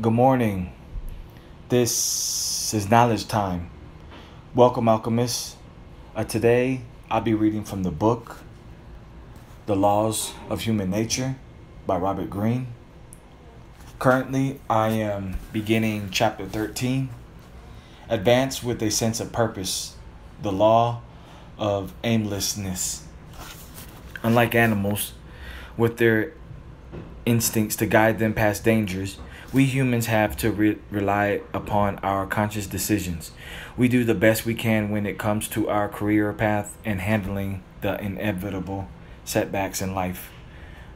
Good morning. This is knowledge time. Welcome, alchemists. Uh, today, I'll be reading from the book, The Laws of Human Nature by Robert Greene. Currently, I am beginning chapter 13 Advance with a Sense of Purpose, the Law of Aimlessness. Unlike animals, with their instincts to guide them past dangers, we humans have to re- rely upon our conscious decisions. We do the best we can when it comes to our career path and handling the inevitable setbacks in life.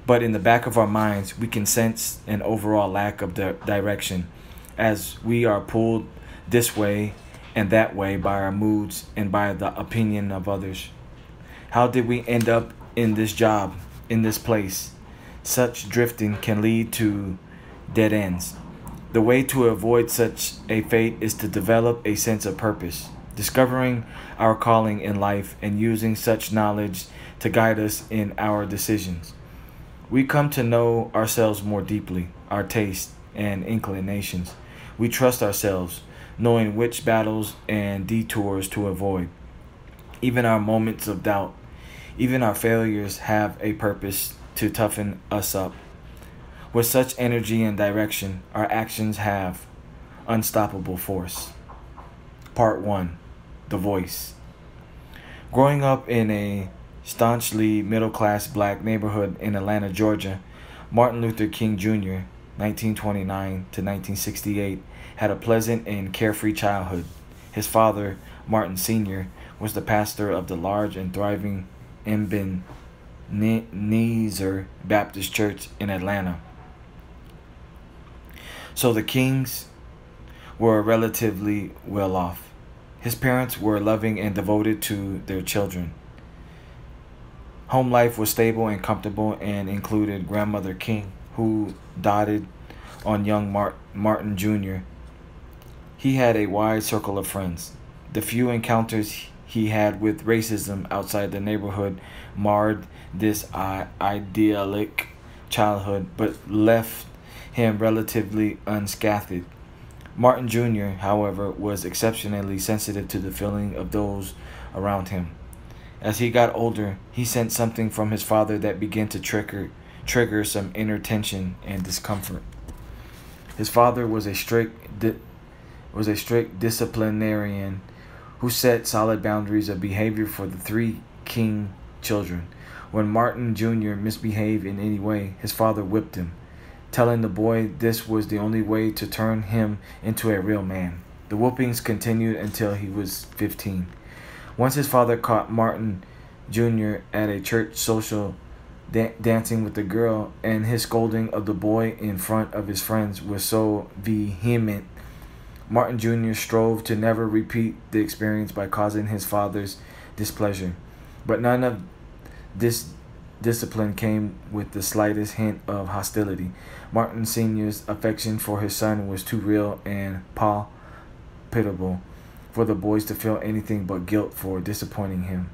But in the back of our minds, we can sense an overall lack of di- direction as we are pulled this way and that way by our moods and by the opinion of others. How did we end up in this job, in this place? Such drifting can lead to dead ends. The way to avoid such a fate is to develop a sense of purpose, discovering our calling in life and using such knowledge to guide us in our decisions. We come to know ourselves more deeply, our tastes and inclinations. We trust ourselves, knowing which battles and detours to avoid. Even our moments of doubt, even our failures have a purpose to toughen us up. With such energy and direction, our actions have unstoppable force. Part 1 The Voice. Growing up in a staunchly middle class black neighborhood in Atlanta, Georgia, Martin Luther King Jr., 1929 to 1968, had a pleasant and carefree childhood. His father, Martin Sr., was the pastor of the large and thriving Ebenezer Baptist Church in Atlanta. So the Kings were relatively well off. His parents were loving and devoted to their children. Home life was stable and comfortable and included grandmother King, who dotted on young Mart- Martin Jr. He had a wide circle of friends. The few encounters he had with racism outside the neighborhood marred this idyllic childhood, but left him relatively unscathed. Martin Jr., however, was exceptionally sensitive to the feeling of those around him. As he got older, he sensed something from his father that began to trigger trigger some inner tension and discomfort. His father was a strict was a strict disciplinarian who set solid boundaries of behavior for the three King children. When Martin Jr. misbehaved in any way, his father whipped him telling the boy this was the only way to turn him into a real man. The whoopings continued until he was 15. Once his father caught Martin Jr. at a church social da- dancing with a girl, and his scolding of the boy in front of his friends was so vehement, Martin Jr. strove to never repeat the experience by causing his father's displeasure. But none of this discipline came with the slightest hint of hostility. Martin Sr.'s affection for his son was too real and palpable for the boys to feel anything but guilt for disappointing him.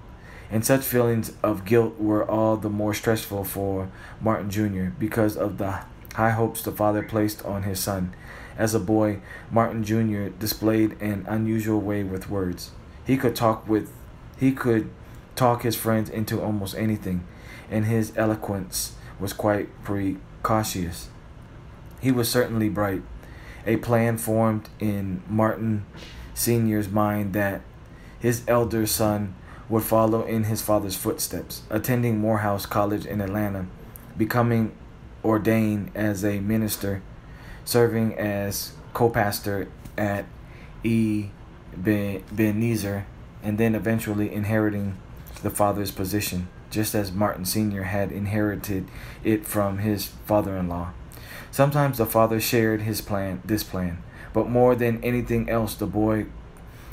And such feelings of guilt were all the more stressful for Martin Jr. because of the high hopes the father placed on his son. As a boy, Martin Jr. displayed an unusual way with words. He could talk with he could talk his friends into almost anything and his eloquence was quite precocious. He was certainly bright. A plan formed in Martin Sr.'s mind that his elder son would follow in his father's footsteps, attending Morehouse College in Atlanta, becoming ordained as a minister, serving as co pastor at Ebenezer, and then eventually inheriting the father's position just as Martin Sr. had inherited it from his father-in-law. Sometimes the father shared his plan, this plan, but more than anything else, the boy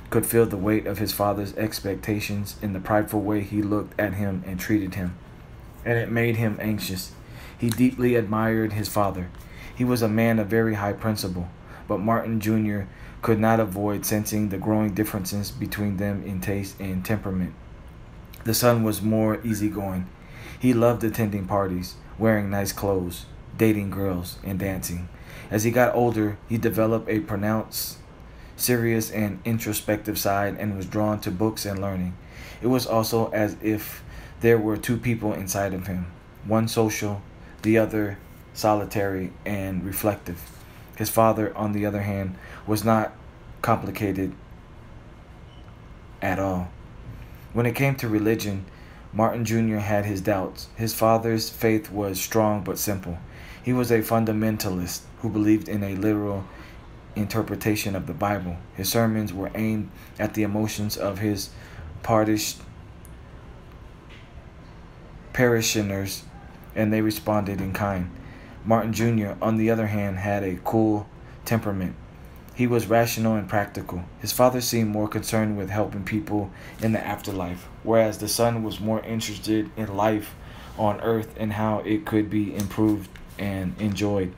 could feel the weight of his father's expectations in the prideful way he looked at him and treated him, and it made him anxious. He deeply admired his father. He was a man of very high principle, but Martin Jr. could not avoid sensing the growing differences between them in taste and temperament. The son was more easygoing. He loved attending parties, wearing nice clothes, dating girls, and dancing. As he got older, he developed a pronounced, serious, and introspective side and was drawn to books and learning. It was also as if there were two people inside of him one social, the other solitary and reflective. His father, on the other hand, was not complicated at all. When it came to religion, Martin Jr. had his doubts. His father's faith was strong but simple. He was a fundamentalist who believed in a literal interpretation of the Bible. His sermons were aimed at the emotions of his parish parishioners, and they responded in kind. Martin Jr., on the other hand, had a cool temperament. He was rational and practical. His father seemed more concerned with helping people in the afterlife, whereas the son was more interested in life on earth and how it could be improved and enjoyed.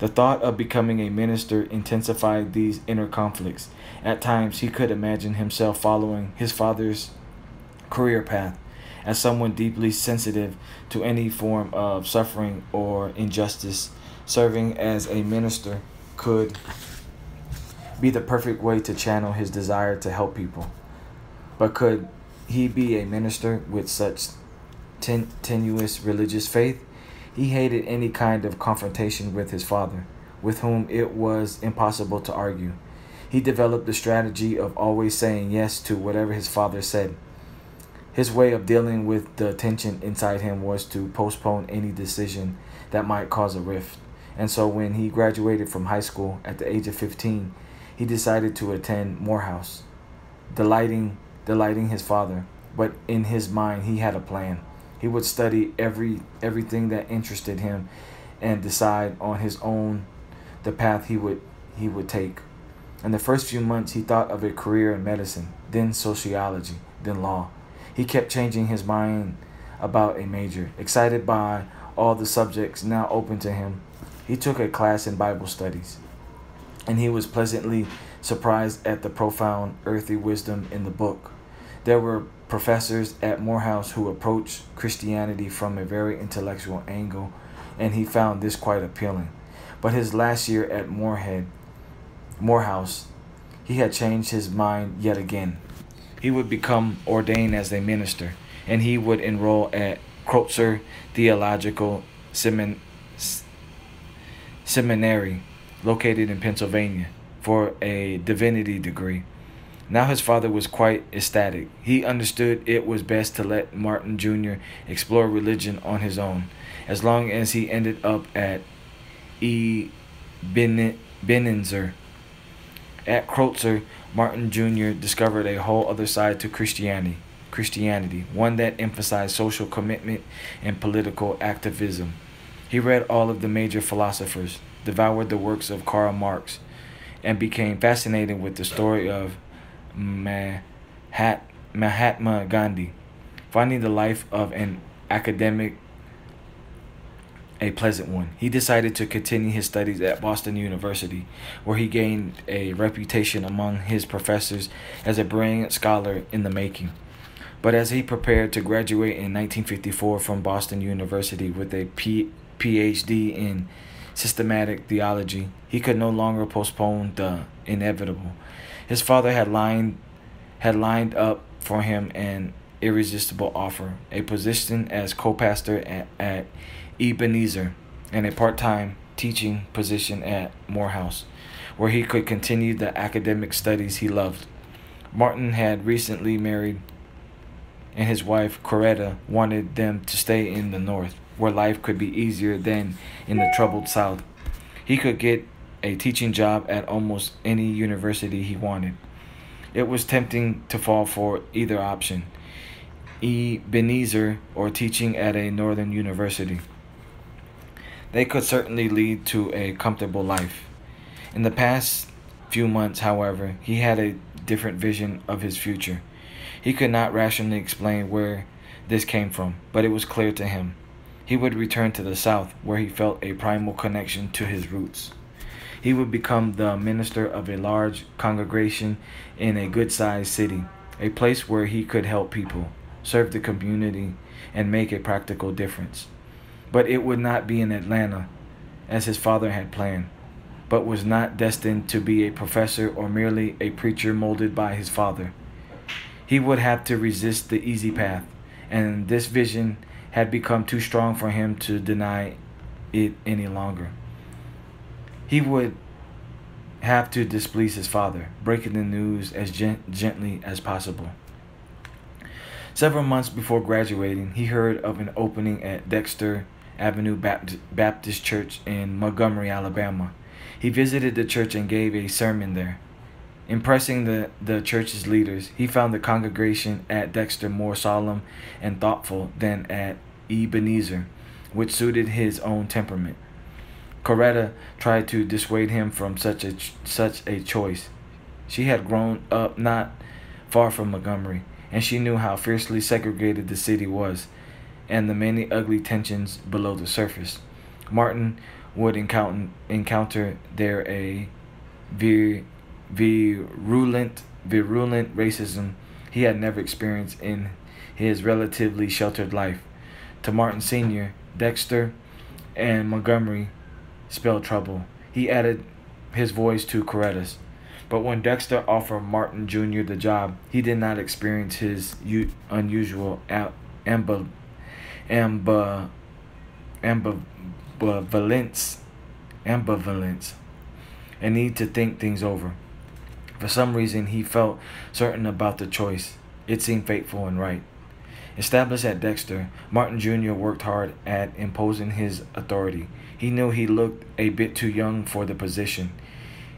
The thought of becoming a minister intensified these inner conflicts. At times, he could imagine himself following his father's career path as someone deeply sensitive to any form of suffering or injustice. Serving as a minister could be the perfect way to channel his desire to help people. But could he be a minister with such ten- tenuous religious faith? He hated any kind of confrontation with his father, with whom it was impossible to argue. He developed the strategy of always saying yes to whatever his father said. His way of dealing with the tension inside him was to postpone any decision that might cause a rift. And so when he graduated from high school at the age of 15, he decided to attend Morehouse, delighting delighting his father. But in his mind, he had a plan. He would study every everything that interested him, and decide on his own the path he would he would take. In the first few months, he thought of a career in medicine, then sociology, then law. He kept changing his mind about a major, excited by all the subjects now open to him. He took a class in Bible studies and he was pleasantly surprised at the profound earthly wisdom in the book. There were professors at Morehouse who approached Christianity from a very intellectual angle, and he found this quite appealing. But his last year at Morehead, Morehouse, he had changed his mind yet again. He would become ordained as a minister, and he would enroll at Crozer Theological Semin- Seminary located in Pennsylvania, for a divinity degree. Now his father was quite ecstatic. He understood it was best to let Martin Jr. explore religion on his own, as long as he ended up at E. Benninzer. At Crozer, Martin Jr. discovered a whole other side to Christianity, Christianity, one that emphasized social commitment and political activism. He read all of the major philosophers, devoured the works of Karl Marx, and became fascinated with the story of Mahatma Gandhi. Finding the life of an academic a pleasant one, he decided to continue his studies at Boston University, where he gained a reputation among his professors as a brilliant scholar in the making. But as he prepared to graduate in 1954 from Boston University with a P- PhD in systematic theology, he could no longer postpone the inevitable. His father had lined had lined up for him an irresistible offer, a position as co-pastor at, at Ebenezer and a part-time teaching position at Morehouse, where he could continue the academic studies he loved. Martin had recently married and his wife Coretta wanted them to stay in the north where life could be easier than in the troubled South. He could get a teaching job at almost any university he wanted. It was tempting to fall for either option, Ebenezer or teaching at a northern university. They could certainly lead to a comfortable life. In the past few months, however, he had a different vision of his future. He could not rationally explain where this came from, but it was clear to him. He would return to the South, where he felt a primal connection to his roots. He would become the minister of a large congregation in a good sized city, a place where he could help people, serve the community, and make a practical difference. but it would not be in Atlanta as his father had planned, but was not destined to be a professor or merely a preacher molded by his father. He would have to resist the easy path, and this vision had become too strong for him to deny it any longer. He would have to displease his father, breaking the news as gent- gently as possible. Several months before graduating, he heard of an opening at Dexter Avenue Baptist Church in Montgomery, Alabama. He visited the church and gave a sermon there. Impressing the, the church's leaders, he found the congregation at Dexter more solemn and thoughtful than at Ebenezer, which suited his own temperament. Coretta tried to dissuade him from such a such a choice. She had grown up not far from Montgomery, and she knew how fiercely segregated the city was, and the many ugly tensions below the surface. Martin would encounter encounter there a vir, virulent virulent racism he had never experienced in his relatively sheltered life. To Martin Sr., Dexter and Montgomery spelled trouble. He added his voice to Coretta's. But when Dexter offered Martin Jr. the job, he did not experience his unusual amb- amb- ambivalence, ambivalence, and need to think things over. For some reason, he felt certain about the choice. It seemed faithful and right. Established at Dexter, Martin Jr. worked hard at imposing his authority. He knew he looked a bit too young for the position.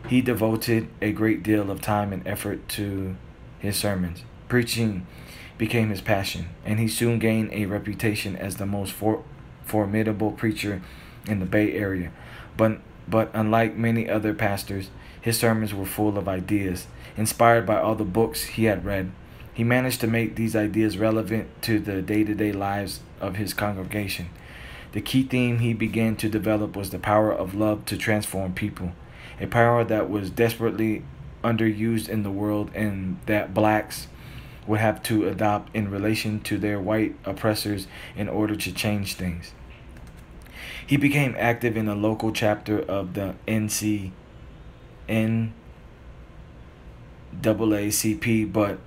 He devoted a great deal of time and effort to his sermons. Preaching became his passion, and he soon gained a reputation as the most for- formidable preacher in the Bay Area. But, but unlike many other pastors, his sermons were full of ideas, inspired by all the books he had read. He managed to make these ideas relevant to the day to day lives of his congregation. The key theme he began to develop was the power of love to transform people, a power that was desperately underused in the world and that blacks would have to adopt in relation to their white oppressors in order to change things. He became active in a local chapter of the NC NAACP, but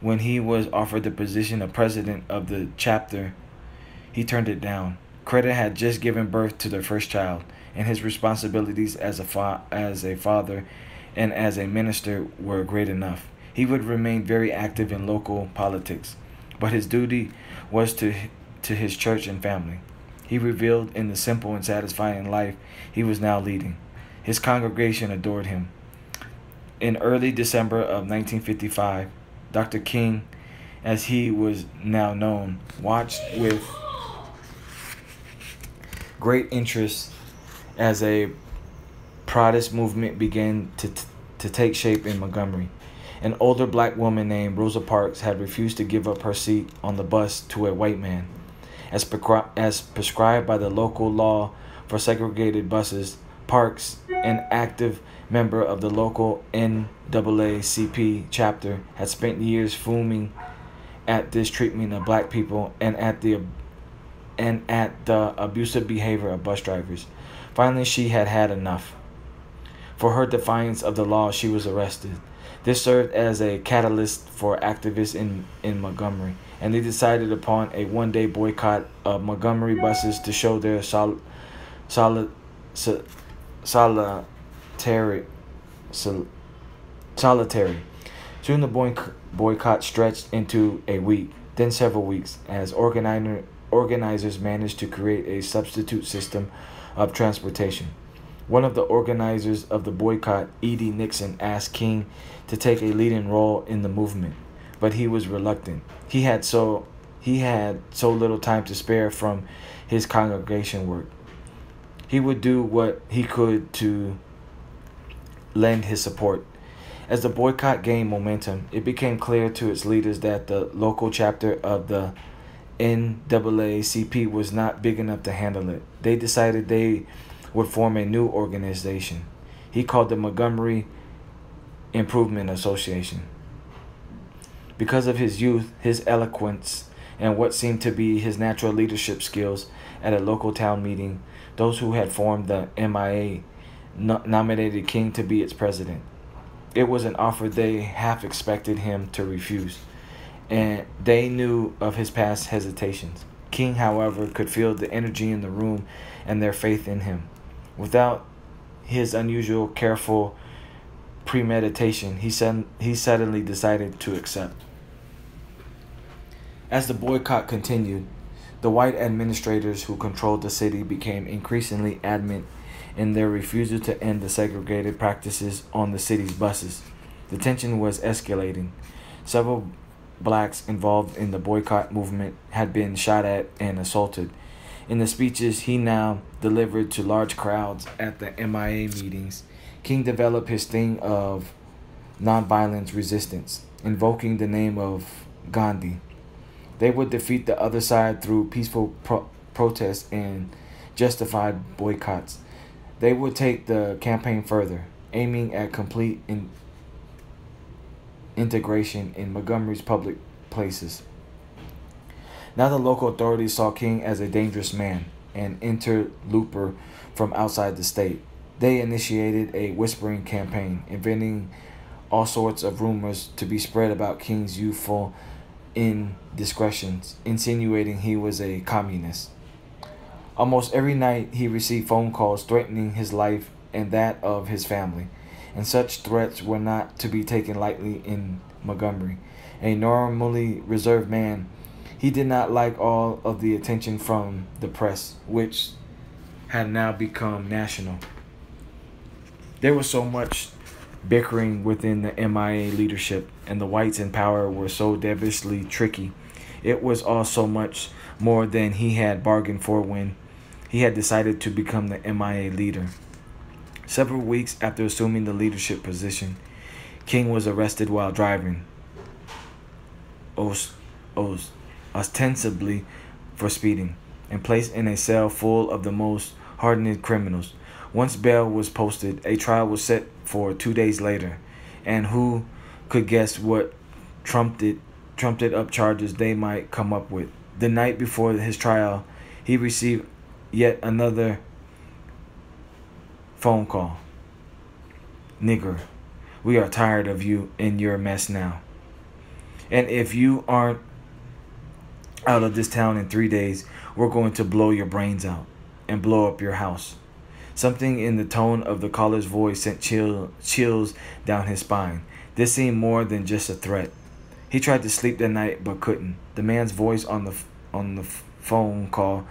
when he was offered the position of president of the chapter, he turned it down. Coretta had just given birth to their first child, and his responsibilities as a as a father and as a minister were great enough. He would remain very active in local politics, but his duty was to to his church and family. He revealed in the simple and satisfying life he was now leading. His congregation adored him. In early December of 1955, Dr. King, as he was now known, watched with great interest as a protest movement began to, to take shape in Montgomery. An older black woman named Rosa Parks had refused to give up her seat on the bus to a white man. As, as prescribed by the local law for segregated buses, Parks, an active member of the local NAACP chapter, had spent years fuming at this treatment of black people and at the and at the abusive behavior of bus drivers. Finally, she had had enough. For her defiance of the law, she was arrested. This served as a catalyst for activists in, in Montgomery, and they decided upon a one day boycott of Montgomery buses to show their sol- solid, sol- solitary, sol- solitary. Soon the boy, boycott stretched into a week, then several weeks, as organizer, organizers managed to create a substitute system of transportation. One of the organizers of the boycott, E.D. Nixon, asked King to take a leading role in the movement, but he was reluctant. He had so he had so little time to spare from his congregation work. He would do what he could to lend his support. As the boycott gained momentum, it became clear to its leaders that the local chapter of the NAACP was not big enough to handle it. They decided they would form a new organization. He called the Montgomery Improvement Association. Because of his youth, his eloquence, and what seemed to be his natural leadership skills at a local town meeting, those who had formed the MIA no- nominated King to be its president. It was an offer they half expected him to refuse, and they knew of his past hesitations. King, however, could feel the energy in the room and their faith in him. Without his unusual careful premeditation, he, he suddenly decided to accept. As the boycott continued, the white administrators who controlled the city became increasingly adamant in their refusal to end the segregated practices on the city's buses. The tension was escalating. Several blacks involved in the boycott movement had been shot at and assaulted. In the speeches he now delivered to large crowds at the MIA meetings, King developed his thing of nonviolence resistance, invoking the name of Gandhi. They would defeat the other side through peaceful pro- protests and justified boycotts. They would take the campaign further, aiming at complete in- integration in Montgomery's public places. Now the local authorities saw King as a dangerous man, an interloper from outside the state. They initiated a whispering campaign, inventing all sorts of rumors to be spread about King's youthful indiscretions, insinuating he was a communist. Almost every night he received phone calls threatening his life and that of his family, and such threats were not to be taken lightly in Montgomery. A normally reserved man, he did not like all of the attention from the press, which had now become national. There was so much bickering within the MIA leadership, and the whites in power were so devilishly tricky. It was all so much more than he had bargained for when he had decided to become the MIA leader. Several weeks after assuming the leadership position, King was arrested while driving, os- os- ostensibly for speeding, and placed in a cell full of the most hardened criminals. Once bail was posted, a trial was set for two days later, and who could guess what trumped it, trumped it up charges they might come up with? The night before his trial, he received yet another phone call. Nigger, we are tired of you and your mess now. And if you aren't out of this town in three days, we're going to blow your brains out and blow up your house. Something in the tone of the caller's voice sent chill, chills down his spine. This seemed more than just a threat. He tried to sleep that night but couldn't. The man's voice on the on the phone call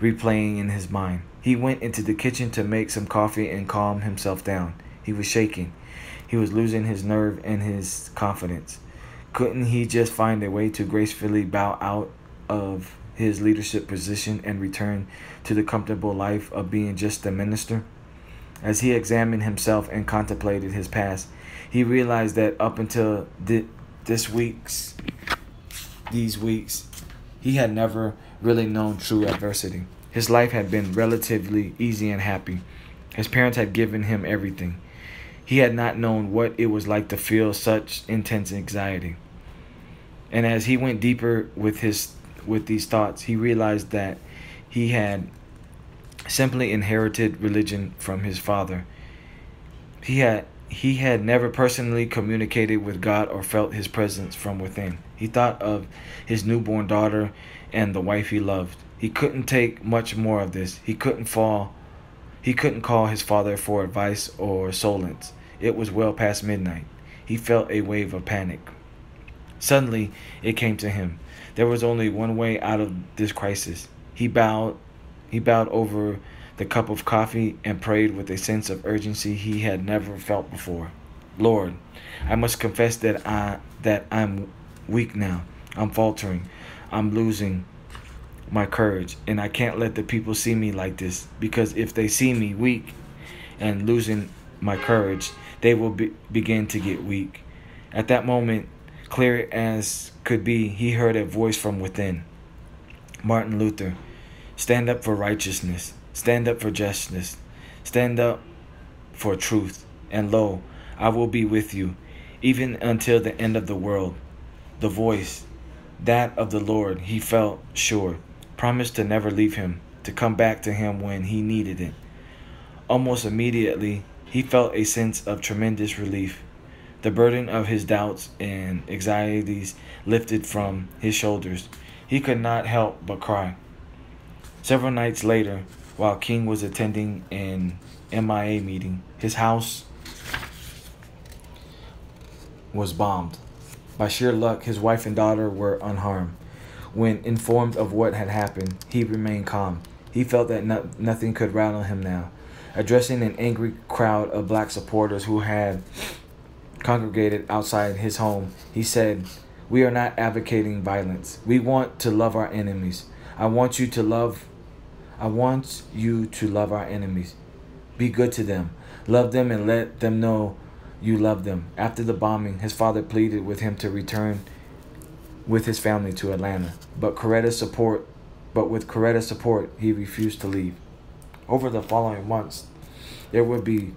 replaying in his mind. He went into the kitchen to make some coffee and calm himself down. He was shaking. He was losing his nerve and his confidence. Couldn't he just find a way to gracefully bow out of his leadership position and return to the comfortable life of being just a minister? As he examined himself and contemplated his past, he realized that up until this week's these weeks, he had never really known true adversity. His life had been relatively easy and happy. His parents had given him everything. He had not known what it was like to feel such intense anxiety. And as he went deeper with his with these thoughts, he realized that he had simply inherited religion from his father. He had he had never personally communicated with God or felt his presence from within. He thought of his newborn daughter and the wife he loved. He couldn't take much more of this. He couldn't fall he couldn't call his father for advice or solace. It was well past midnight. He felt a wave of panic. Suddenly, it came to him. There was only one way out of this crisis. He bowed he bowed over the cup of coffee and prayed with a sense of urgency he had never felt before. Lord, I must confess that I that I'm weak now. I'm faltering. I'm losing my courage and I can't let the people see me like this because if they see me weak and losing my courage, they will be, begin to get weak. At that moment, clear as could be, he heard a voice from within. Martin Luther, stand up for righteousness, stand up for justice, stand up for truth, and lo, I will be with you, even until the end of the world. The voice, that of the Lord, he felt sure, promised to never leave him, to come back to him when he needed it. Almost immediately, he felt a sense of tremendous relief. The burden of his doubts and anxieties lifted from his shoulders. He could not help but cry. Several nights later, while King was attending an MIA meeting, his house was bombed. By sheer luck, his wife and daughter were unharmed. When informed of what had happened, he remained calm. He felt that no- nothing could rattle him now. Addressing an angry crowd of black supporters who had congregated outside his home, he said, We are not advocating violence. We want to love our enemies. I want you to love I want you to love our enemies. Be good to them. Love them and let them know you love them. After the bombing, his father pleaded with him to return with his family to Atlanta. But Coretta's support but with Coretta's support, he refused to leave. Over the following months, there would be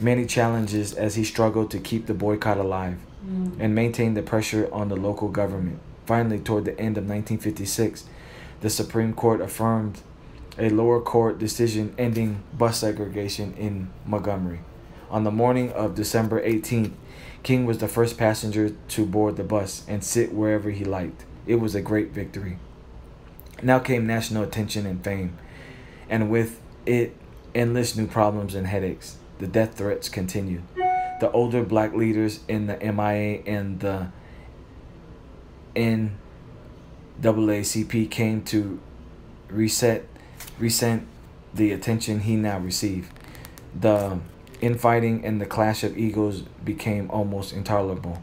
many challenges as he struggled to keep the boycott alive mm. and maintain the pressure on the local government. Finally, toward the end of 1956, the Supreme Court affirmed a lower court decision ending bus segregation in Montgomery. On the morning of December 18th, King was the first passenger to board the bus and sit wherever he liked. It was a great victory. Now came national attention and fame, and with it, endless new problems and headaches. The death threats continued. The older black leaders in the MIA and the NAACP came to reset resent the attention he now received. The infighting and the clash of egos became almost intolerable.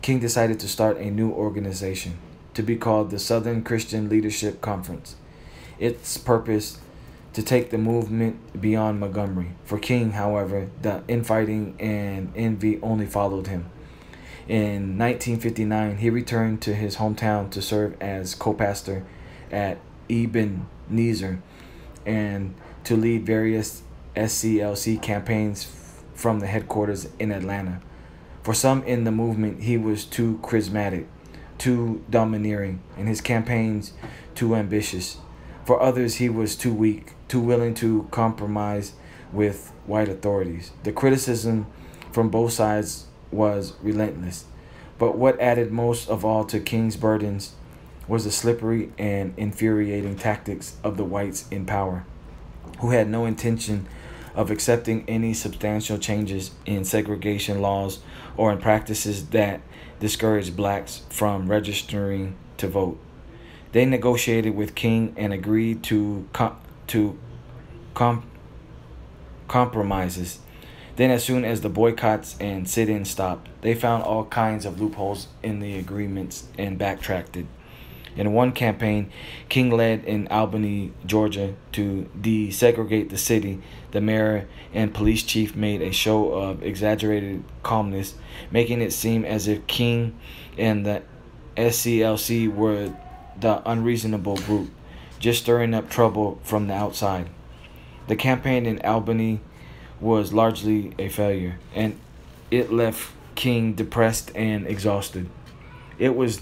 King decided to start a new organization to be called the Southern Christian Leadership Conference. Its purpose to take the movement beyond Montgomery. For King, however, the infighting and envy only followed him. In 1959, he returned to his hometown to serve as co-pastor at Ebenezer and to lead various SCLC campaigns from the headquarters in Atlanta. For some in the movement, he was too charismatic, too domineering, and his campaigns too ambitious. For others, he was too weak, too willing to compromise with white authorities. The criticism from both sides was relentless. But what added most of all to King's burdens was the slippery and infuriating tactics of the whites in power, who had no intention of accepting any substantial changes in segregation laws or in practices that discouraged blacks from registering to vote. They negotiated with King and agreed to to com- compromises. Then, as soon as the boycotts and sit-ins stopped, they found all kinds of loopholes in the agreements and backtracked. In one campaign, King led in Albany, Georgia, to desegregate the city. The mayor and police chief made a show of exaggerated calmness, making it seem as if King and the SCLC were the unreasonable group, just stirring up trouble from the outside. The campaign in Albany was largely a failure, and it left King depressed and exhausted. It was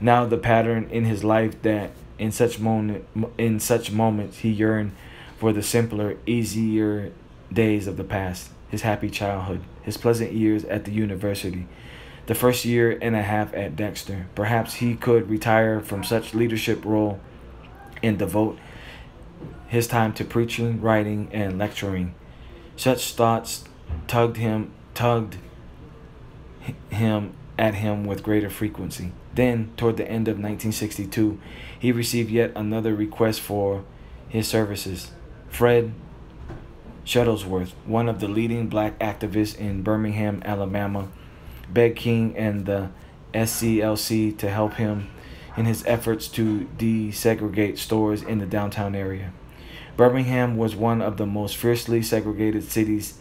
now the pattern in his life that in such moment in such moments he yearned for the simpler, easier days of the past, his happy childhood, his pleasant years at the university, the first year and a half at Dexter. Perhaps he could retire from such leadership role and devote his time to preaching, writing, and lecturing. Such thoughts tugged him tugged him at him with greater frequency. Then, toward the end of 1962, he received yet another request for his services. Fred Shuttlesworth, one of the leading black activists in Birmingham, Alabama, begged King and the SCLC to help him in his efforts to desegregate stores in the downtown area. Birmingham was one of the most fiercely segregated cities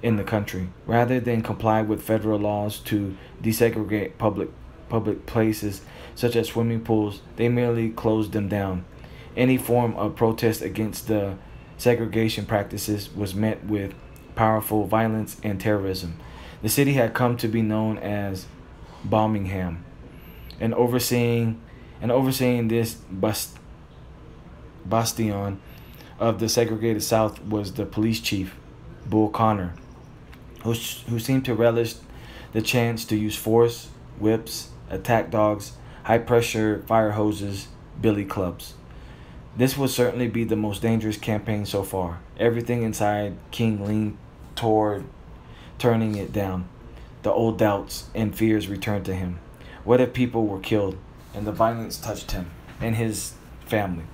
in the country. Rather than comply with federal laws to desegregate public public places such as swimming pools, they merely closed them down. Any form of protest against the segregation practices was met with powerful violence and terrorism. The city had come to be known as Bombingham, and overseeing And overseeing this bastion of the segregated South was the police chief, Bull Connor, who, who seemed to relish the chance to use force, whips, attack dogs, high pressure fire hoses, billy clubs. This would certainly be the most dangerous campaign so far. Everything inside King leaned toward turning it down. The old doubts and fears returned to him. What if people were killed and the violence touched him and his family?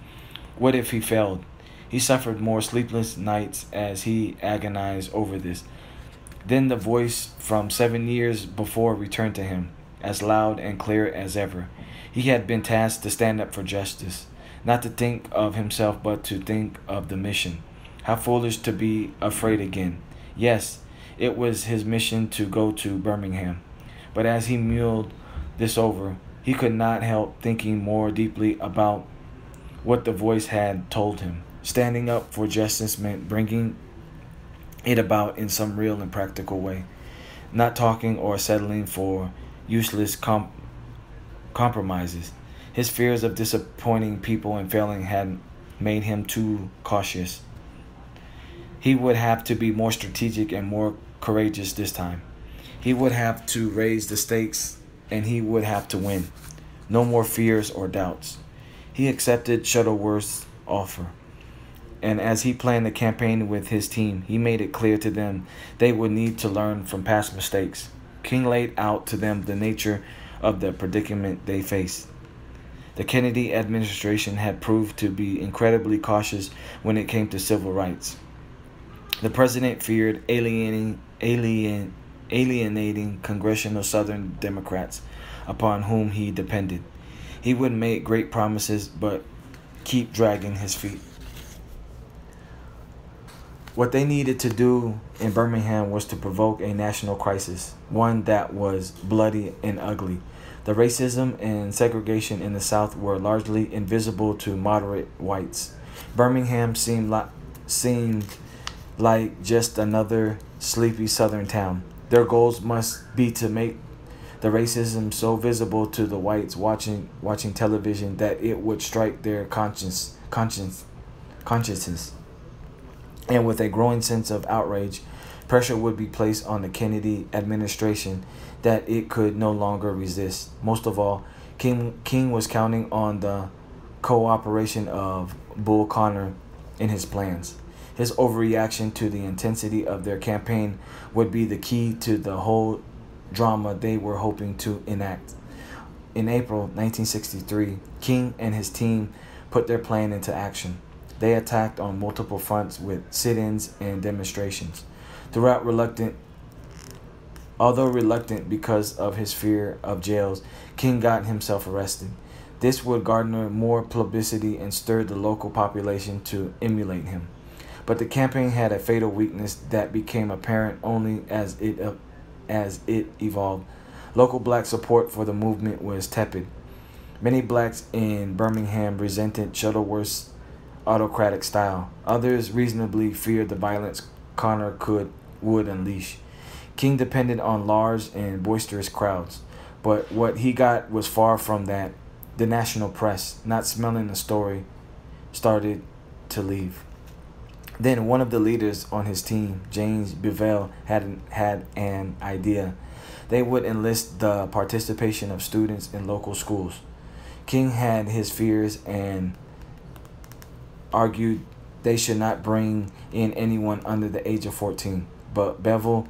What if he failed? He suffered more sleepless nights as he agonized over this. Then the voice from seven years before returned to him, as loud and clear as ever. He had been tasked to stand up for justice, not to think of himself, but to think of the mission. How foolish to be afraid again. Yes, it was his mission to go to Birmingham. But as he mulled this over, he could not help thinking more deeply about what the voice had told him. Standing up for justice meant bringing it about in some real and practical way, not talking or settling for useless comp- compromises. His fears of disappointing people and failing had made him too cautious. He would have to be more strategic and more courageous this time. He would have to raise the stakes and he would have to win. No more fears or doubts. He accepted Shuttlesworth's offer. And as he planned the campaign with his team, he made it clear to them they would need to learn from past mistakes. King laid out to them the nature of the predicament they faced. The Kennedy administration had proved to be incredibly cautious when it came to civil rights. The president feared alienating, alien, alienating congressional Southern Democrats upon whom he depended. He would make great promises but keep dragging his feet. What they needed to do in Birmingham was to provoke a national crisis, one that was bloody and ugly. The racism and segregation in the South were largely invisible to moderate whites. Birmingham seemed like, seemed like just another sleepy southern town. Their goals must be to make the racism so visible to the whites watching watching television that it would strike their conscience conscience consciousness. And with a growing sense of outrage, pressure would be placed on the Kennedy administration that it could no longer resist. Most of all, King King was counting on the cooperation of Bull Connor in his plans. His overreaction to the intensity of their campaign would be the key to the whole drama they were hoping to enact. In April 1963, King and his team put their plan into action. They attacked on multiple fronts with sit ins and demonstrations. Throughout reluctant although reluctant because of his fear of jails, King got himself arrested. This would garner more publicity and stir the local population to emulate him. But the campaign had a fatal weakness that became apparent only as it uh, as it evolved. Local black support for the movement was tepid. Many blacks in Birmingham resented Shuttlesworth's autocratic style. Others reasonably feared the violence Connor could would unleash. King depended on large and boisterous crowds, but what he got was far from that. The national press, not smelling the story, started to leave. Then one of the leaders on his team, James Bevel, had had an idea. They would enlist the participation of students in local schools. King had his fears and argued they should not bring in anyone under the age of 14. But Bevel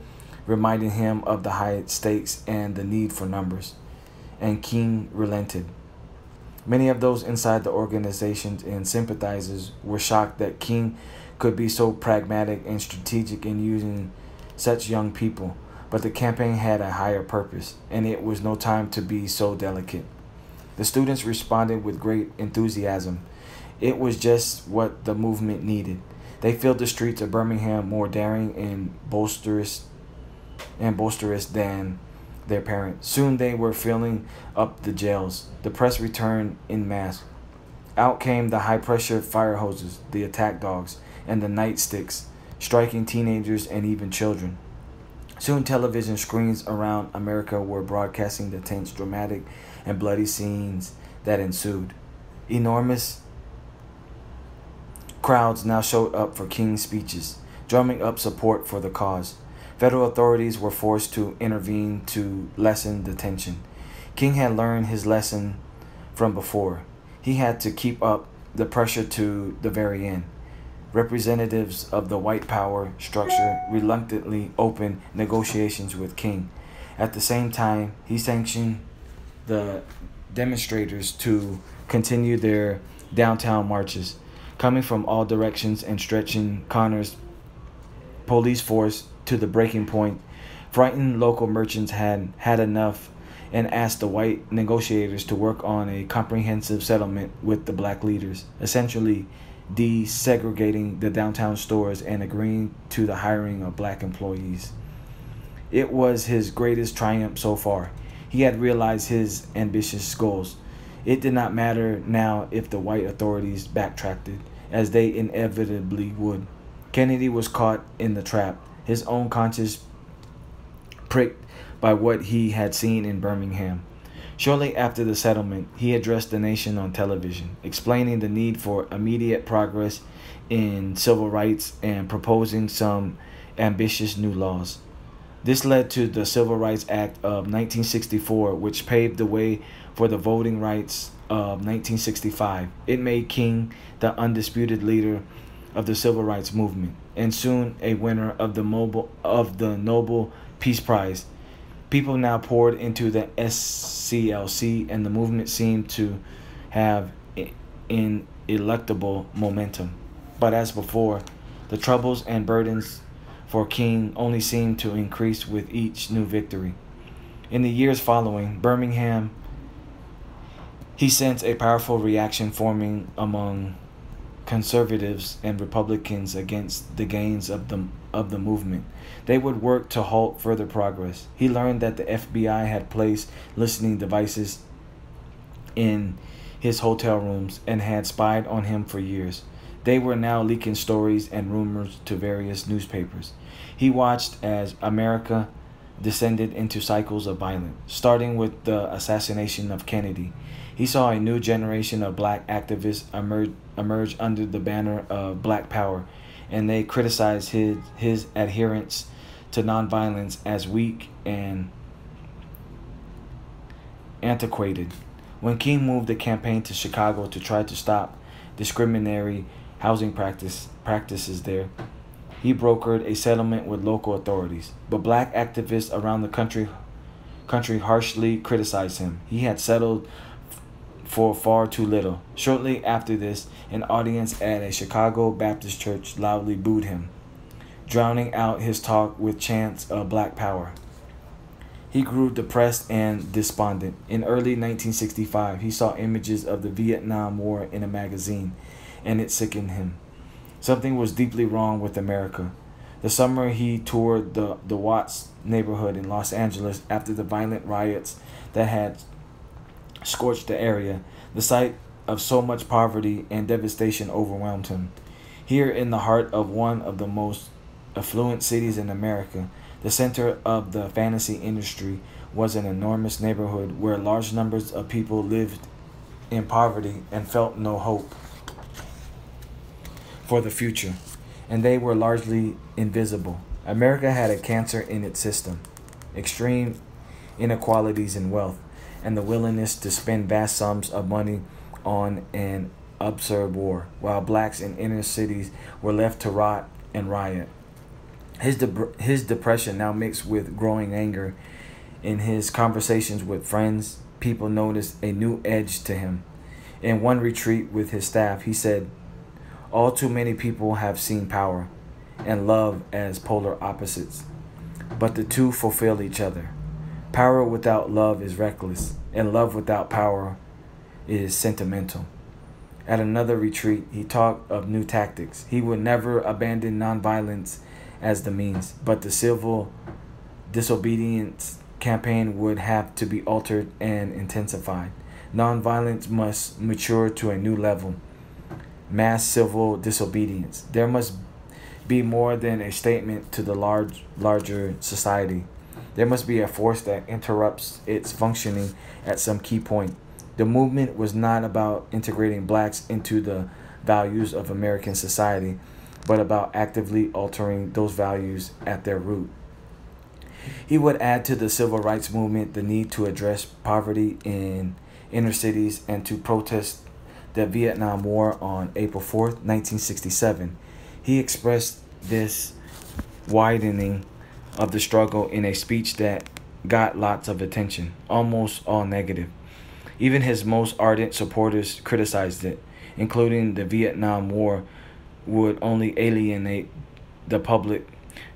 reminded him of the high stakes and the need for numbers. And King relented. Many of those inside the organizations and sympathizers were shocked that King could be so pragmatic and strategic in using such young people, but the campaign had a higher purpose, and it was no time to be so delicate. The students responded with great enthusiasm. It was just what the movement needed. They filled the streets of Birmingham more daring and boisterous and boisterous than their parents. Soon they were filling up the jails. The press returned in mass. Out came the high pressure fire hoses, the attack dogs, and the nightsticks, striking teenagers and even children. Soon, television screens around America were broadcasting the tense, dramatic, and bloody scenes that ensued. Enormous crowds now showed up for King's speeches, drumming up support for the cause. Federal authorities were forced to intervene to lessen the tension. King had learned his lesson from before. He had to keep up the pressure to the very end. Representatives of the white power structure reluctantly opened negotiations with King. At the same time, he sanctioned the demonstrators to continue their downtown marches, coming from all directions and stretching Connor's police force to the breaking point. Frightened local merchants had had enough and asked the white negotiators to work on a comprehensive settlement with the black leaders, essentially desegregating the downtown stores and agreeing to the hiring of black employees. It was his greatest triumph so far. He had realized his ambitious goals. It did not matter now if the white authorities backtracked, as they inevitably would. Kennedy was caught in the trap, his own conscience pricked by what he had seen in Birmingham. Shortly after the settlement, he addressed the nation on television, explaining the need for immediate progress in civil rights and proposing some ambitious new laws. This led to the Civil Rights Act of 1964, which paved the way for the voting rights of 1965. It made King the undisputed leader of the civil rights movement and soon a winner of the mobile of the Nobel Peace Prize people now poured into the SCLC, and the movement seemed to have ineluctable momentum. But as before, the troubles and burdens for King only seemed to increase with each new victory. In the years following, Birmingham, he sensed a powerful reaction forming among conservatives and Republicans against the gains of the, of the movement. They would work to halt further progress. He learned that the FBI had placed listening devices in his hotel rooms and had spied on him for years. They were now leaking stories and rumors to various newspapers. He watched as America descended into cycles of violence, starting with the assassination of Kennedy he saw a new generation of black activists emerge, emerge under the banner of Black Power, and they criticized his, his adherence to nonviolence as weak and antiquated. When King moved the campaign to Chicago to try to stop discriminatory housing practice, practices there, he brokered a settlement with local authorities. But black activists around the country country harshly criticized him. He had settled for far too little. Shortly after this, an audience at a Chicago Baptist church loudly booed him, drowning out his talk with chants of black power. He grew depressed and despondent. In early 1965, he saw images of the Vietnam War in a magazine, and it sickened him. Something was deeply wrong with America. The summer he toured the, the Watts neighborhood in Los Angeles after the violent riots that had scorched the area. The sight of so much poverty and devastation overwhelmed him. Here, in the heart of one of the most affluent cities in America, the center of the fantasy industry was an enormous neighborhood where large numbers of people lived in poverty and felt no hope for the future, and they were largely invisible. America had a cancer in its system extreme inequalities in wealth, and the willingness to spend vast sums of money on an absurd war, while blacks in inner cities were left to rot and riot. His, de- his depression now mixed with growing anger. In his conversations with friends, people noticed a new edge to him. In one retreat with his staff, he said, All too many people have seen power and love as polar opposites, but the two fulfill each other. Power without love is reckless, and love without power is sentimental. At another retreat, he talked of new tactics. He would never abandon nonviolence as the means, but the civil disobedience campaign would have to be altered and intensified. Nonviolence must mature to a new level. Mass civil disobedience. There must be more than a statement to the large larger society. There must be a force that interrupts its functioning at some key point. The movement was not about integrating blacks into the values of American society, but about actively altering those values at their root. He would add to the civil rights movement the need to address poverty in inner cities and to protest the Vietnam War on April 4th, 1967. He expressed this widening of the struggle in a speech that got lots of attention, almost all negative. Even his most ardent supporters criticized it, including the Vietnam War would only alienate the public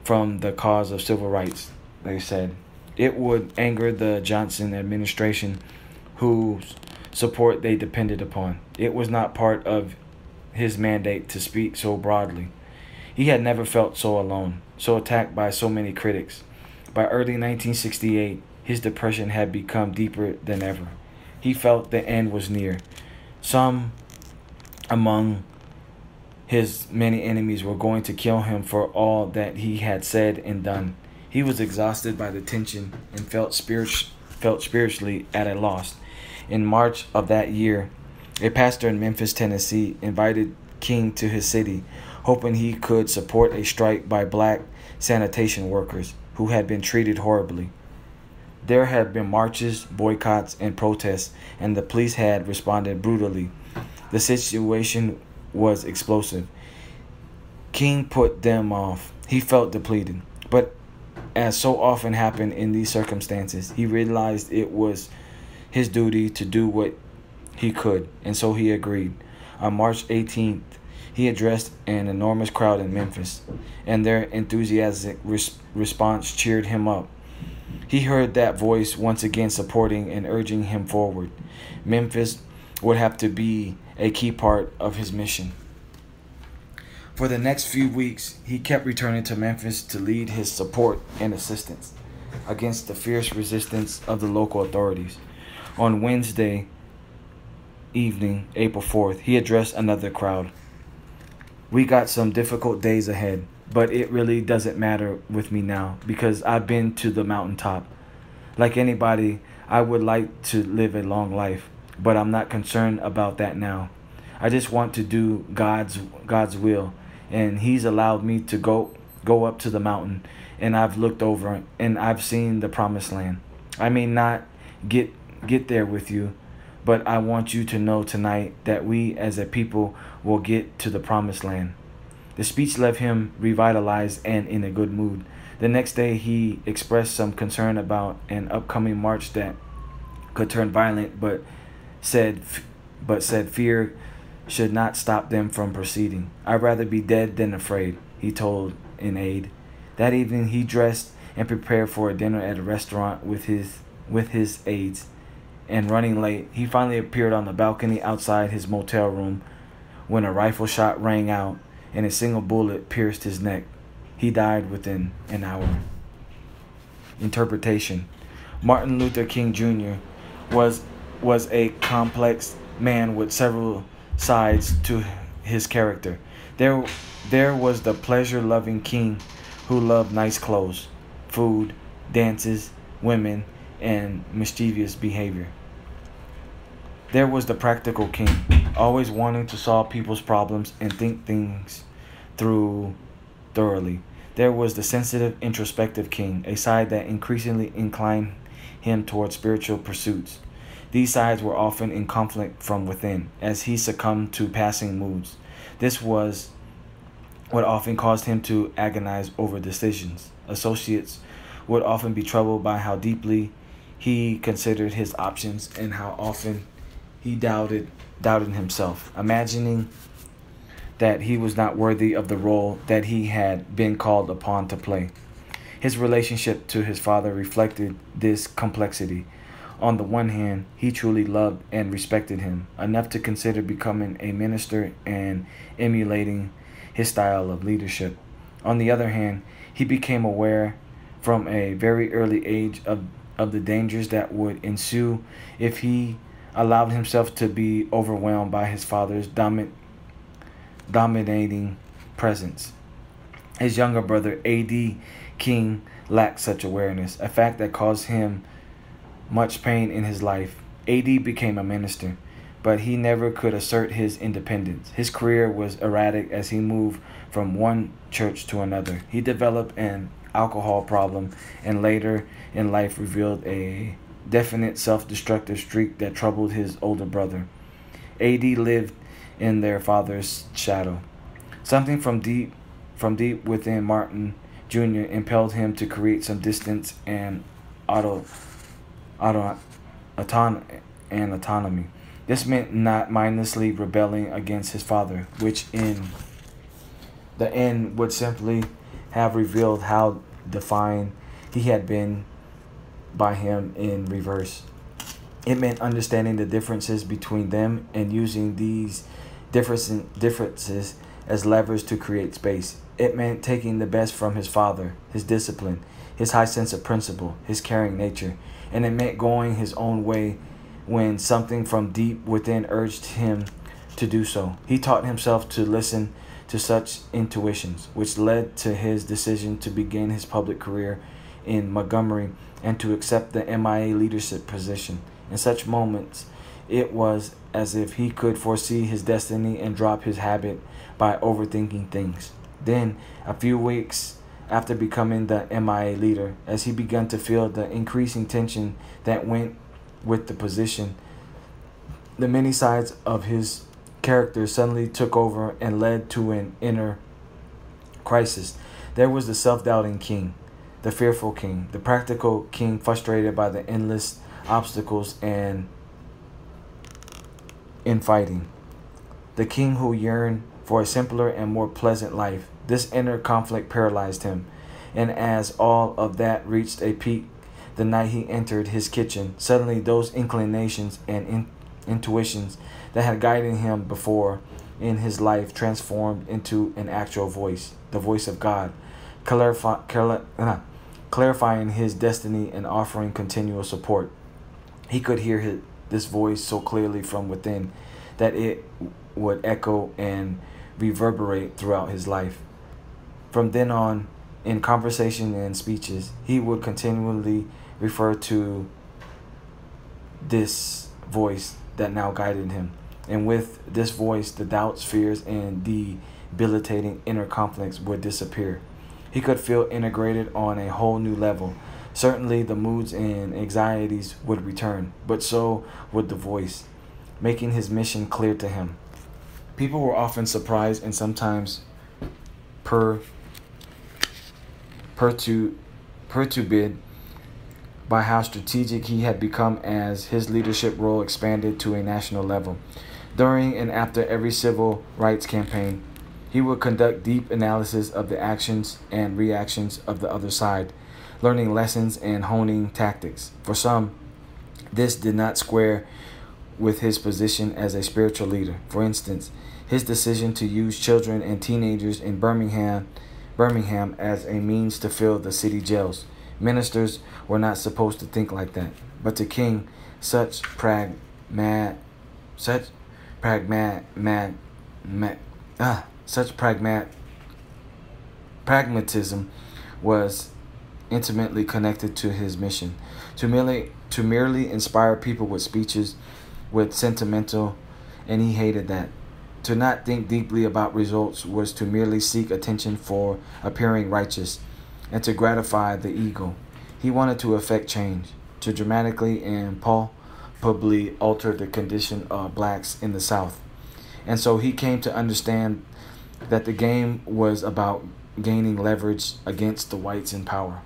from the cause of civil rights, they said. It would anger the Johnson administration, whose support they depended upon. It was not part of his mandate to speak so broadly. He had never felt so alone, so attacked by so many critics. By early 1968, his depression had become deeper than ever. He felt the end was near. Some among his many enemies were going to kill him for all that he had said and done. He was exhausted by the tension and felt spirit, felt spiritually at a loss. In March of that year, a pastor in Memphis, Tennessee, invited King to his city hoping he could support a strike by black sanitation workers who had been treated horribly. There had been marches, boycotts, and protests, and the police had responded brutally. The situation was explosive. King put them off. He felt depleted. But as so often happened in these circumstances, he realized it was his duty to do what he could, and so he agreed. On March 18th, he addressed an enormous crowd in Memphis, and their enthusiastic res- response cheered him up. He heard that voice once again supporting and urging him forward. Memphis would have to be a key part of his mission. For the next few weeks, he kept returning to Memphis to lead his support and assistance against the fierce resistance of the local authorities. On Wednesday evening, April 4th, he addressed another crowd we got some difficult days ahead, but it really doesn't matter with me now because I've been to the mountaintop. Like anybody, I would like to live a long life, but I'm not concerned about that now. I just want to do God's God's will, and He's allowed me to go go up to the mountain, and I've looked over and I've seen the promised land. I may not get get there with you, but I want you to know tonight that we as a people will get to the promised land. The speech left him revitalized and in a good mood. The next day, he expressed some concern about an upcoming march that could turn violent, but said, but said fear should not stop them from proceeding. I'd rather be dead than afraid, he told an aide. That evening, he dressed and prepared for a dinner at a restaurant with his with his aides and running late, he finally appeared on the balcony outside his motel room when a rifle shot rang out and a single bullet pierced his neck. He died within an hour. Interpretation Martin Luther King Jr. was was a complex man with several sides to his character. There there was the pleasure-loving king who loved nice clothes, food, dances, women, and mischievous behavior. There was the practical king, always wanting to solve people's problems and think things through thoroughly. There was the sensitive, introspective king, a side that increasingly inclined him toward spiritual pursuits. These sides were often in conflict from within, as he succumbed to passing moods. This was what often caused him to agonize over decisions. Associates would often be troubled by how deeply he considered his options and how often he doubted doubted himself, imagining that he was not worthy of the role that he had been called upon to play. His relationship to his father reflected this complexity. On the one hand, he truly loved and respected him, enough to consider becoming a minister and emulating his style of leadership. On the other hand, he became aware from a very early age of of the dangers that would ensue if he allowed himself to be overwhelmed by his father's domi- dominating presence. His younger brother, A.D. King, lacked such awareness, a fact that caused him much pain in his life. AD became a minister, but he never could assert his independence. His career was erratic as he moved from one church to another. He developed an alcohol problem and later in life revealed a definite self destructive streak that troubled his older brother. AD lived in their father's shadow. Something from deep from deep within Martin Jr. impelled him to create some distance and auto auto auton and autonomy. This meant not mindlessly rebelling against his father, which in the end would simply have revealed how defined he had been by him in reverse. It meant understanding the differences between them and using these differences as levers to create space. It meant taking the best from his father, his discipline, his high sense of principle, his caring nature, and it meant going his own way when something from deep within urged him to do so. He taught himself to listen to such intuitions, which led to his decision to begin his public career in Montgomery and to accept the MIA leadership position. In such moments, it was as if he could foresee his destiny and drop his habit by overthinking things. Then, a few weeks after becoming the MIA leader, as he began to feel the increasing tension that went with the position, the many sides of his character suddenly took over and led to an inner crisis. There was the self doubting king, the fearful king, the practical king frustrated by the endless obstacles and infighting, the king who yearned for a simpler and more pleasant life. This inner conflict paralyzed him, and as all of that reached a peak the night he entered his kitchen, suddenly those inclinations and in- intuitions that had guided him before in his life transformed into an actual voice, the voice of God, clarify, uh, clarifying his destiny and offering continual support. He could hear his, this voice so clearly from within that it would echo and reverberate throughout his life. From then on, in conversation and speeches, he would continually refer to this voice that now guided him. And with this voice, the doubts, fears, and debilitating inner conflicts would disappear. He could feel integrated on a whole new level. Certainly, the moods and anxieties would return, but so would the voice, making his mission clear to him. People were often surprised and sometimes per pertu perturbed by how strategic he had become as his leadership role expanded to a national level. During and after every civil rights campaign, he would conduct deep analysis of the actions and reactions of the other side, learning lessons and honing tactics. For some, this did not square with his position as a spiritual leader. For instance, his decision to use children and teenagers in Birmingham, Birmingham as a means to fill the city jails. Ministers were not supposed to think like that. But to King, such pragmat, such pragmat, mad, ah, such pragmat, pragmatism was intimately connected to his mission. To merely to merely inspire people with speeches with sentimental and he hated that. To not think deeply about results was to merely seek attention for appearing righteous and to gratify the ego. He wanted to effect change, to dramatically and palpably alter the condition of blacks in the South. And so he came to understand that the game was about gaining leverage against the whites in power,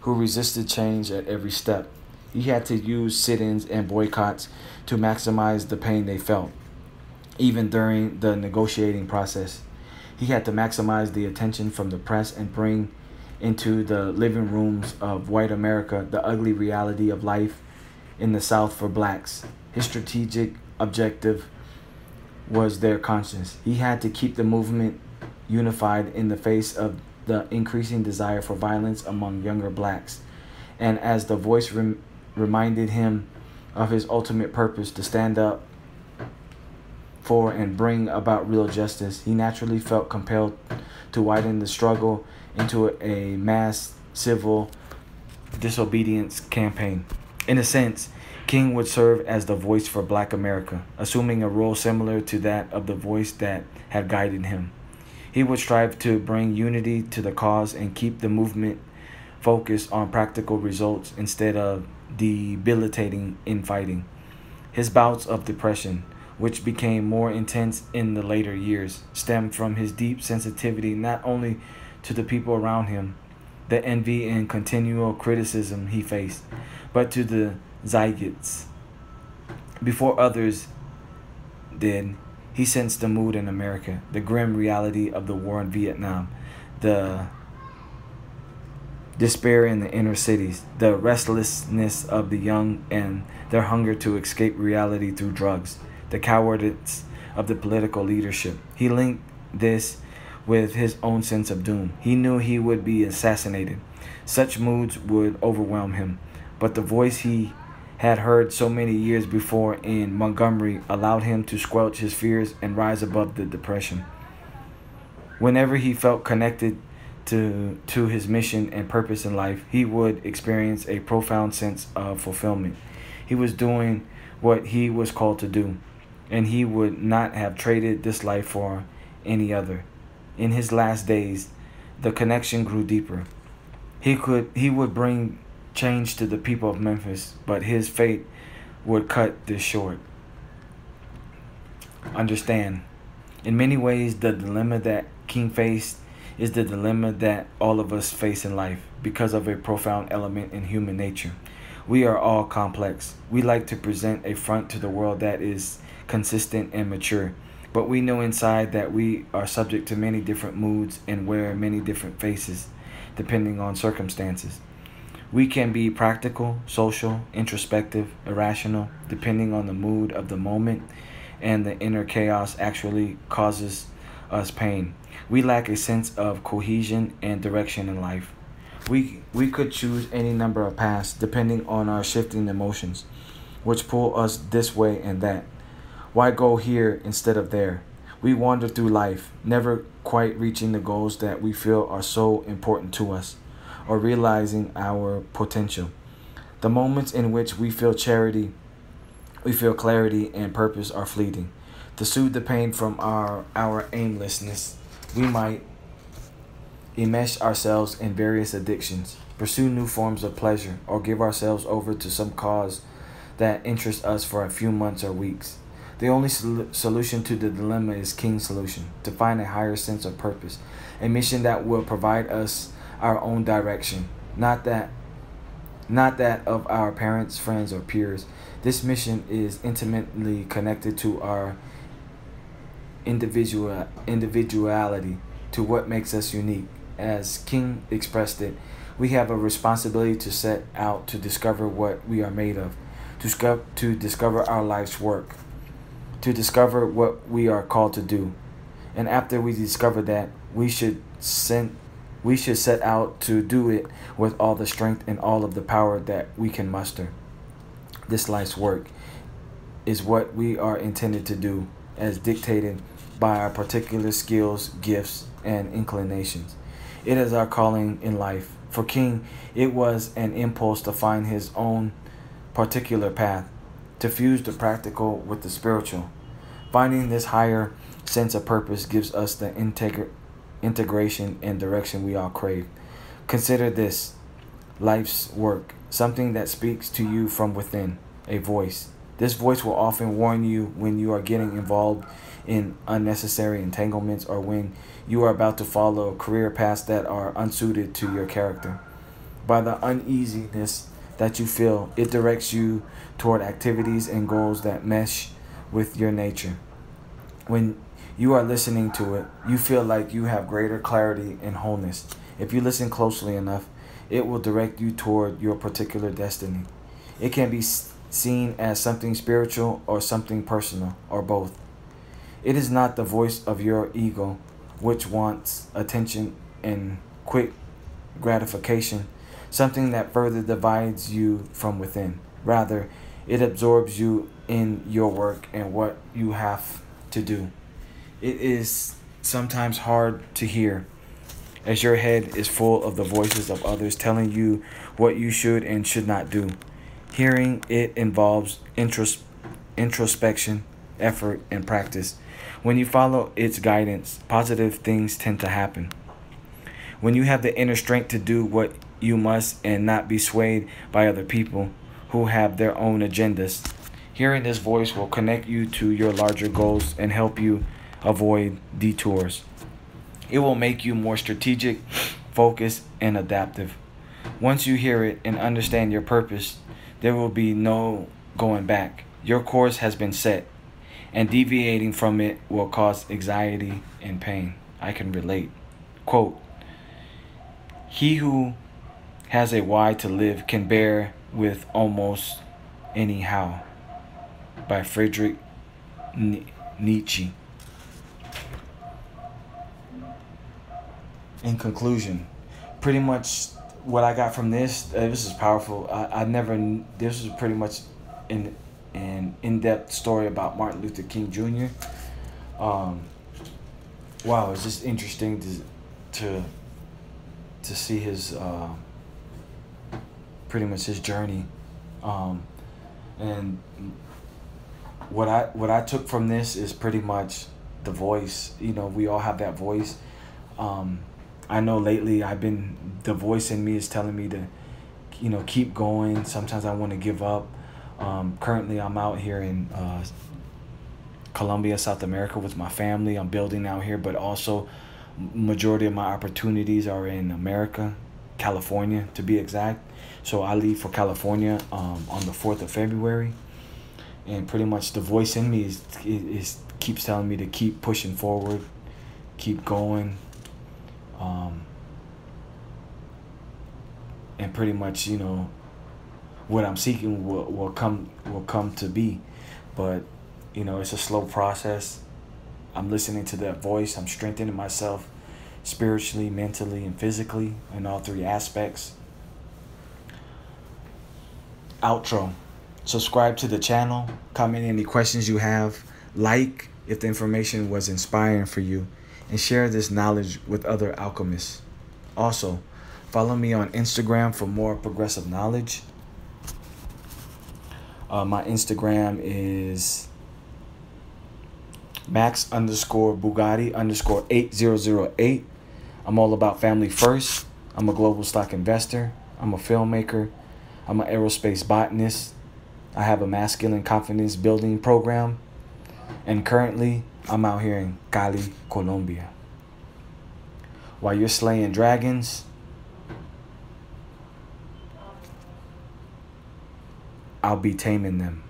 who resisted change at every step. He had to use sit ins and boycotts to maximize the pain they felt, even during the negotiating process. He had to maximize the attention from the press and bring into the living rooms of white America the ugly reality of life in the South for blacks. His strategic objective was their conscience. He had to keep the movement unified in the face of the increasing desire for violence among younger blacks. And as the voice rem- reminded him of his ultimate purpose to stand up for and bring about real justice, he naturally felt compelled to widen the struggle into a mass civil disobedience campaign. In a sense, King would serve as the voice for black America, assuming a role similar to that of the voice that had guided him. He would strive to bring unity to the cause and keep the movement focused on practical results instead of debilitating infighting. His bouts of depression, which became more intense in the later years, stemmed from his deep sensitivity not only to the people around him, the envy and continual criticism he faced, but to the zealots. Before others did, he sensed the mood in America, the grim reality of the war in Vietnam, the despair in the inner cities, the restlessness of the young and their hunger to escape reality through drugs, the cowardice of the political leadership. He linked this with his own sense of doom. He knew he would be assassinated. Such moods would overwhelm him, but the voice he had heard so many years before in Montgomery allowed him to squelch his fears and rise above the depression. Whenever he felt connected to, to his mission and purpose in life, he would experience a profound sense of fulfillment. He was doing what he was called to do, and he would not have traded this life for any other. In his last days, the connection grew deeper. He could he would bring change to the people of Memphis, but his fate would cut this short. Understand, in many ways, the dilemma that King faced is the dilemma that all of us face in life because of a profound element in human nature. We are all complex. We like to present a front to the world that is consistent and mature, but we know inside that we are subject to many different moods and wear many different faces depending on circumstances. We can be practical, social, introspective, irrational, depending on the mood of the moment, and the inner chaos actually causes us pain. We lack a sense of cohesion and direction in life. We, we could choose any number of paths depending on our shifting emotions, which pull us this way and that. Why go here instead of there? We wander through life, never quite reaching the goals that we feel are so important to us or realizing our potential. The moments in which we feel charity, we feel clarity and purpose are fleeting. To soothe the pain from our, our aimlessness, we might enmesh ourselves in various addictions, pursue new forms of pleasure, or give ourselves over to some cause that interests us for a few months or weeks. The only sol- solution to the dilemma is King's solution to find a higher sense of purpose, a mission that will provide us our own direction, not that not that of our parents, friends, or peers. This mission is intimately connected to our individual individuality, to what makes us unique. As King expressed it, we have a responsibility to set out to discover what we are made of, to discover, to discover our life's work, to discover what we are called to do. And after we discover that, we should send we should set out to do it with all the strength and all of the power that we can muster. This life's work is what we are intended to do as dictated by our particular skills, gifts, and inclinations. It is our calling in life. For King, it was an impulse to find his own particular path, to fuse the practical with the spiritual. Finding this higher sense of purpose gives us the integrity integration, and direction we all crave. Consider this life's work, something that speaks to you from within, a voice. This voice will often warn you when you are getting involved in unnecessary entanglements or when you are about to follow career paths that are unsuited to your character. By the uneasiness that you feel, it directs you toward activities and goals that mesh with your nature. When you are listening to it, you feel like you have greater clarity and wholeness. If you listen closely enough, it will direct you toward your particular destiny. It can be seen as something spiritual or something personal, or both. It is not the voice of your ego, which wants attention and quick gratification, something that further divides you from within. Rather, it absorbs you in your work and what you have to do it is sometimes hard to hear as your head is full of the voices of others telling you what you should and should not do. Hearing it involves intros- introspection, effort, and practice. When you follow its guidance, positive things tend to happen. When you have the inner strength to do what you must and not be swayed by other people who have their own agendas, hearing this voice will connect you to your larger goals and help you avoid detours. It will make you more strategic, focused, and adaptive. Once you hear it and understand your purpose, there will be no going back. Your course has been set, and deviating from it will cause anxiety and pain. I can relate. Quote He who has a why to live can bear with almost anyhow. By Friedrich Nietzsche. In conclusion, pretty much what I got from this, uh, this is powerful. I, I never, this was pretty much an, an in depth story about Martin Luther King Jr. Um, wow, it's just interesting to, to, to see his, uh, pretty much his journey. Um, and what I, what I took from this is pretty much the voice. You know, we all have that voice. Um, I know lately I've been the voice in me is telling me to, you know, keep going. Sometimes I want to give up. Um, currently, I'm out here in uh, Colombia, South America, with my family. I'm building out here, but also majority of my opportunities are in America, California to be exact. So I leave for California um, on the fourth of February, and pretty much the voice in me is, is keeps telling me to keep pushing forward, keep going, um, and pretty much you know what I'm seeking will, will come will come to be. But you know it's a slow process. I'm listening to that voice. I'm strengthening myself spiritually mentally and physically in all three aspects outro subscribe to the channel comment any questions you have like if the information was inspiring for you and share this knowledge with other alchemists. Also, follow me on Instagram for more progressive knowledge. Uh, my Instagram is max underscore Bugatti underscore 8008. I'm all about family first. I'm a global stock investor. I'm a filmmaker. I'm an aerospace botanist. I have a masculine confidence building program. And currently, I'm out here in Cali, Colombia. While you're slaying dragons, I'll be taming them.